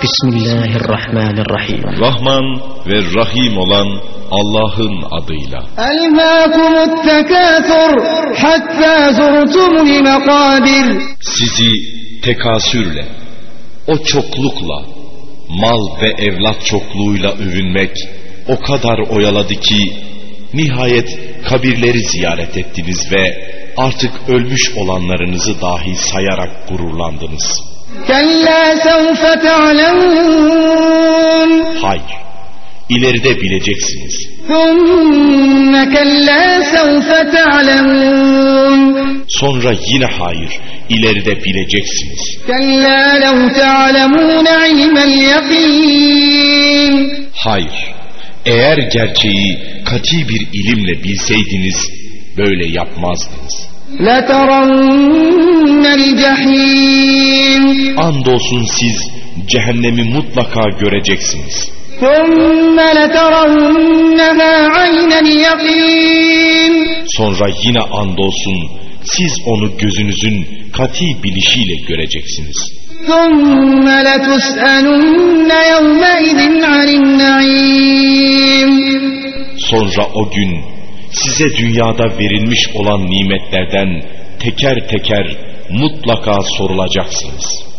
Bismillahirrahmanirrahim. Rahman ve Rahim olan Allah'ın adıyla. Sizi tekasürle, o çoklukla, mal ve evlat çokluğuyla övünmek o kadar oyaladı ki nihayet kabirleri ziyaret ettiniz ve artık ölmüş olanlarınızı dahi sayarak gururlandınız.'' كلا سوف تعلمون Hayır, ileride bileceksiniz. ثم كلا سوف تعلمون Sonra yine hayır, ileride bileceksiniz. كلا لو تعلمون علم اليقين Hayır, eğer gerçeği kati bir ilimle bilseydiniz böyle yapmazdınız. لترون الجحيم Andolsun siz cehennemi mutlaka göreceksiniz. Sonra yine andolsun siz onu gözünüzün kati bilişiyle göreceksiniz. Sonra o gün size dünyada verilmiş olan nimetlerden teker teker mutlaka sorulacaksınız.